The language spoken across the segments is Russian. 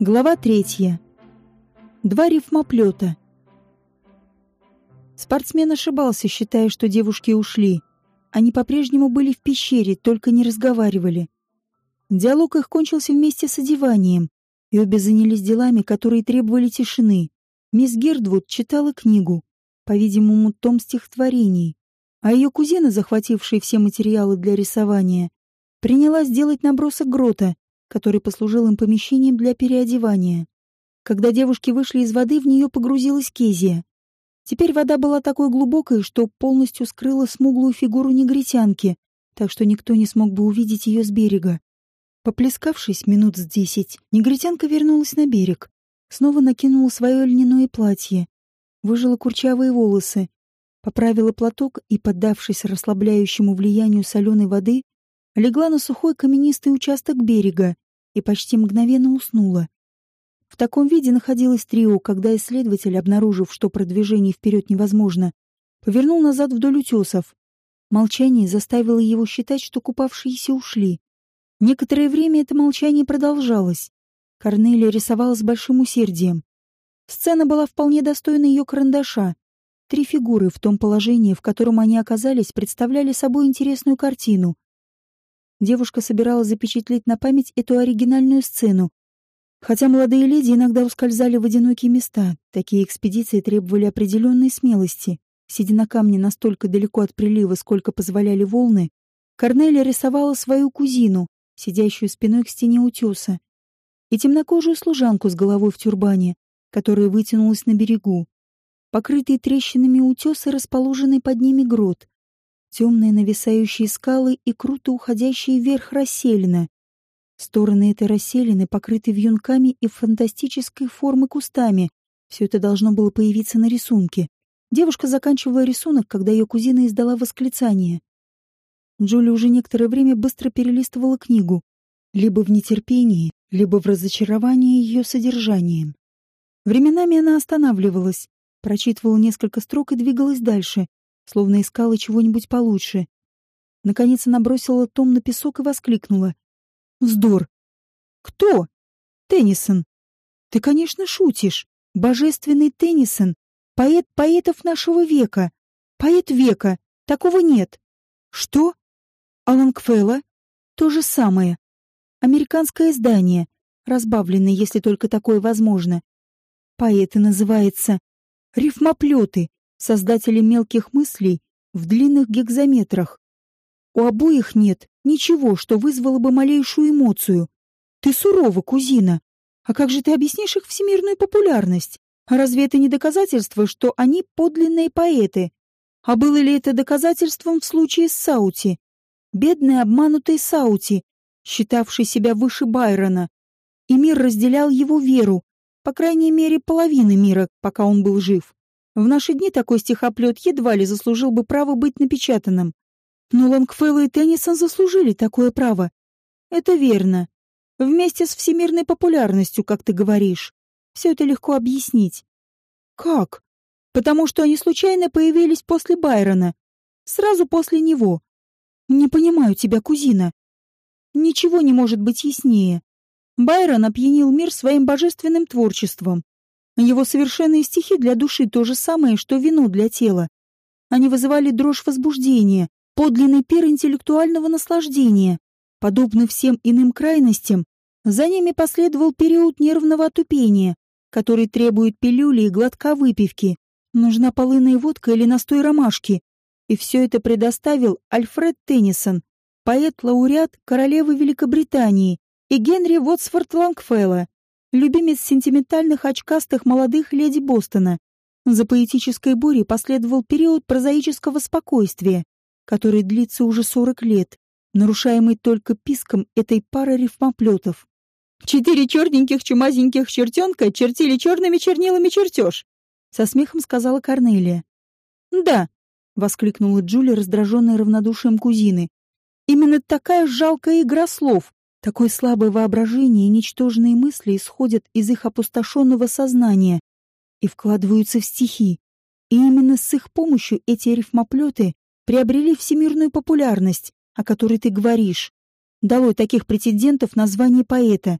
Глава третья. Два рифмоплета. Спортсмен ошибался, считая, что девушки ушли. Они по-прежнему были в пещере, только не разговаривали. Диалог их кончился вместе с одеванием, и обе занялись делами, которые требовали тишины. Мисс Гердвуд читала книгу, по-видимому, том стихотворений, а ее кузина, захватившая все материалы для рисования, принялась делать набросок грота, который послужил им помещением для переодевания. Когда девушки вышли из воды, в нее погрузилась Кезия. Теперь вода была такой глубокой, что полностью скрыла смуглую фигуру негритянки, так что никто не смог бы увидеть ее с берега. Поплескавшись минут с десять, негритянка вернулась на берег, снова накинула свое льняное платье, выжила курчавые волосы, поправила платок и, поддавшись расслабляющему влиянию соленой воды, легла на сухой каменистый участок берега и почти мгновенно уснула. В таком виде находилось трио, когда исследователь, обнаружив, что продвижение вперед невозможно, повернул назад вдоль утесов. Молчание заставило его считать, что купавшиеся ушли. Некоторое время это молчание продолжалось. Корнелия рисовала с большим усердием. Сцена была вполне достойна ее карандаша. Три фигуры в том положении, в котором они оказались, представляли собой интересную картину — девушка собиралась запечатлеть на память эту оригинальную сцену. Хотя молодые леди иногда ускользали в одинокие места, такие экспедиции требовали определенной смелости. Сидя на камне настолько далеко от прилива, сколько позволяли волны, Корнелия рисовала свою кузину, сидящую спиной к стене утеса, и темнокожую служанку с головой в тюрбане, которая вытянулась на берегу. Покрытые трещинами утесы, расположенный под ними грот, темные нависающие скалы и круто уходящие вверх расселины. Стороны этой расселины покрыты вьюнками и фантастической формы кустами. Все это должно было появиться на рисунке. Девушка заканчивала рисунок, когда ее кузина издала восклицание. Джули уже некоторое время быстро перелистывала книгу, либо в нетерпении, либо в разочаровании ее содержанием. Временами она останавливалась, прочитывала несколько строк и двигалась дальше, словно искала чего-нибудь получше. Наконец она бросила том на песок и воскликнула. «Вздор! Кто? Теннисон! Ты, конечно, шутишь. Божественный Теннисон, поэт поэтов нашего века. Поэт века. Такого нет. Что? Алан Квелла? То же самое. Американское издание, разбавленное, если только такое возможно. Поэты называется рифмоплеты создатели мелких мыслей в длинных гекзаметрах. У обоих нет ничего, что вызвало бы малейшую эмоцию. Ты сурова, кузина. А как же ты объяснишь их всемирную популярность? А разве это не доказательство, что они подлинные поэты? А было ли это доказательством в случае с Саути? Бедный обманутый Саути, считавший себя выше Байрона. И мир разделял его веру, по крайней мере, половины мира, пока он был жив. В наши дни такой стихоплет едва ли заслужил бы право быть напечатанным. Но Лонгфелл и Теннисон заслужили такое право. Это верно. Вместе с всемирной популярностью, как ты говоришь. Все это легко объяснить. Как? Потому что они случайно появились после Байрона. Сразу после него. Не понимаю тебя, кузина. Ничего не может быть яснее. Байрон опьянил мир своим божественным творчеством. Его совершенные стихи для души то же самое, что вино для тела. Они вызывали дрожь возбуждения, подлинный пир интеллектуального наслаждения. Подобно всем иным крайностям, за ними последовал период нервного отупения, который требует пилюли и глотка выпивки. Нужна полынная водка или настой ромашки. И все это предоставил Альфред Теннисон, поэт-лауреат королевы Великобритании и Генри Вотсфорд Лангфелла, любимец сентиментальных очкастых молодых леди Бостона. За поэтической бурей последовал период прозаического спокойствия, который длится уже сорок лет, нарушаемый только писком этой пары рифмоплетов. «Четыре черненьких чумазеньких чертенка чертили черными чернилами чертеж», — со смехом сказала Корнелия. «Да», — воскликнула Джули, раздраженная равнодушием кузины. «Именно такая жалкая игра слов, Такое слабое воображение и ничтожные мысли исходят из их опустошенного сознания и вкладываются в стихи. И именно с их помощью эти рифмоплеты приобрели всемирную популярность, о которой ты говоришь. Долой таких претендентов на звание поэта.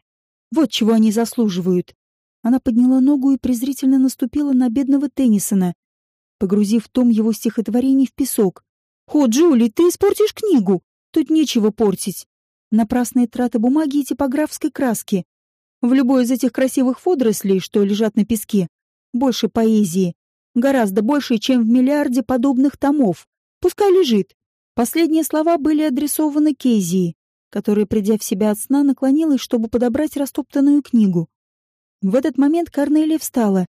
Вот чего они заслуживают. Она подняла ногу и презрительно наступила на бедного Теннисона, погрузив том его стихотворение в песок. «О, Джули, ты испортишь книгу! Тут нечего портить. Напрасные траты бумаги и типографской краски. В любой из этих красивых водорослей, что лежат на песке, больше поэзии. Гораздо больше, чем в миллиарде подобных томов. Пускай лежит. Последние слова были адресованы Кезии, которая, придя в себя от сна, наклонилась, чтобы подобрать растоптанную книгу. В этот момент Корнелия встала.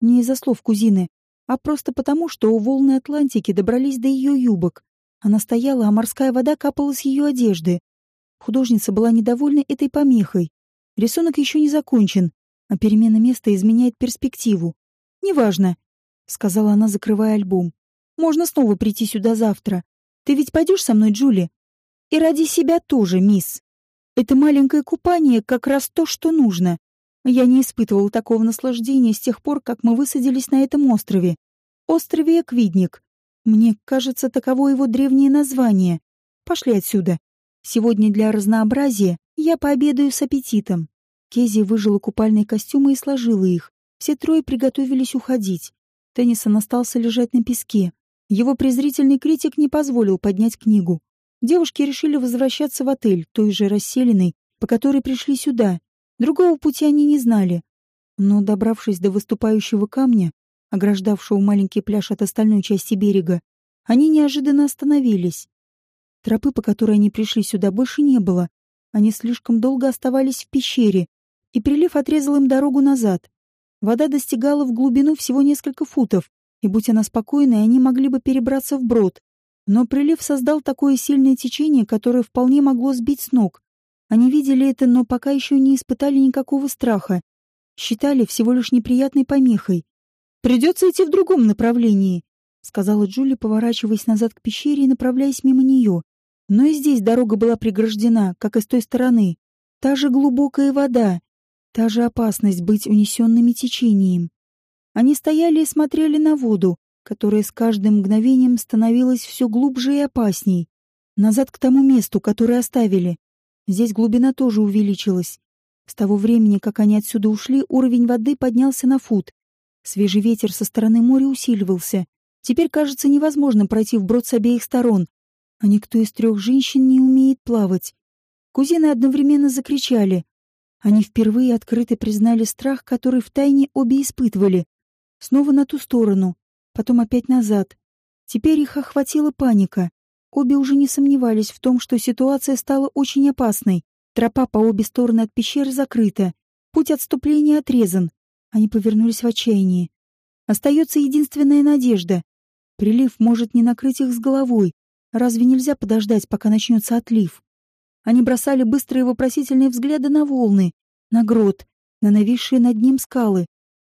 Не из-за слов кузины, а просто потому, что волны Атлантики добрались до ее юбок. Она стояла, а морская вода капала с ее одежды. Художница была недовольна этой помехой. Рисунок еще не закончен, а перемена места изменяет перспективу. «Неважно», — сказала она, закрывая альбом. «Можно снова прийти сюда завтра. Ты ведь пойдешь со мной, Джули?» «И ради себя тоже, мисс. Это маленькое купание как раз то, что нужно. Я не испытывал такого наслаждения с тех пор, как мы высадились на этом острове. Острове Эквидник. Мне кажется, таково его древнее название. Пошли отсюда. Сегодня для разнообразия я пообедаю с аппетитом. Кези выжила купальные костюмы и сложила их. Все трое приготовились уходить. Теннисон остался лежать на песке. Его презрительный критик не позволил поднять книгу. Девушки решили возвращаться в отель, той же расселенной, по которой пришли сюда. Другого пути они не знали. Но, добравшись до выступающего камня, ограждавшего маленький пляж от остальной части берега, они неожиданно остановились. Тропы, по которой они пришли сюда, больше не было. Они слишком долго оставались в пещере, и прилив отрезал им дорогу назад. Вода достигала в глубину всего несколько футов, и будь она спокойной, они могли бы перебраться в брод. Но прилив создал такое сильное течение, которое вполне могло сбить с ног. Они видели это, но пока еще не испытали никакого страха. Считали всего лишь неприятной помехой. «Придется идти в другом направлении», — сказала Джули, поворачиваясь назад к пещере и направляясь мимо нее. Но и здесь дорога была преграждена, как и с той стороны. Та же глубокая вода, та же опасность быть унесенными течением. Они стояли и смотрели на воду, которая с каждым мгновением становилась все глубже и опасней. Назад к тому месту, которое оставили. Здесь глубина тоже увеличилась. С того времени, как они отсюда ушли, уровень воды поднялся на фут. Свежий ветер со стороны моря усиливался. Теперь кажется невозможно пройти вброд с обеих сторон, а никто из трех женщин не умеет плавать. Кузины одновременно закричали. Они впервые открыто признали страх, который втайне обе испытывали. Снова на ту сторону, потом опять назад. Теперь их охватила паника. Обе уже не сомневались в том, что ситуация стала очень опасной. Тропа по обе стороны от пещеры закрыта. Путь отступления отрезан. Они повернулись в отчаянии. Остается единственная надежда. Прилив может не накрыть их с головой, Разве нельзя подождать, пока начнется отлив? Они бросали быстрые вопросительные взгляды на волны, на грот, на нависшие над ним скалы.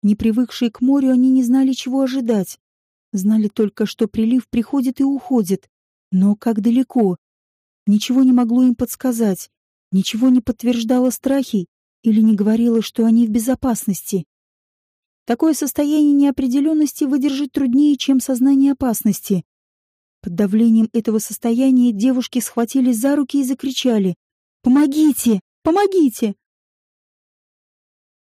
Не привыкшие к морю, они не знали, чего ожидать. Знали только, что прилив приходит и уходит. Но как далеко? Ничего не могло им подсказать. Ничего не подтверждало страхи или не говорило, что они в безопасности. Такое состояние неопределенности выдержать труднее, чем сознание опасности. Под давлением этого состояния девушки схватились за руки и закричали. «Помогите! Помогите!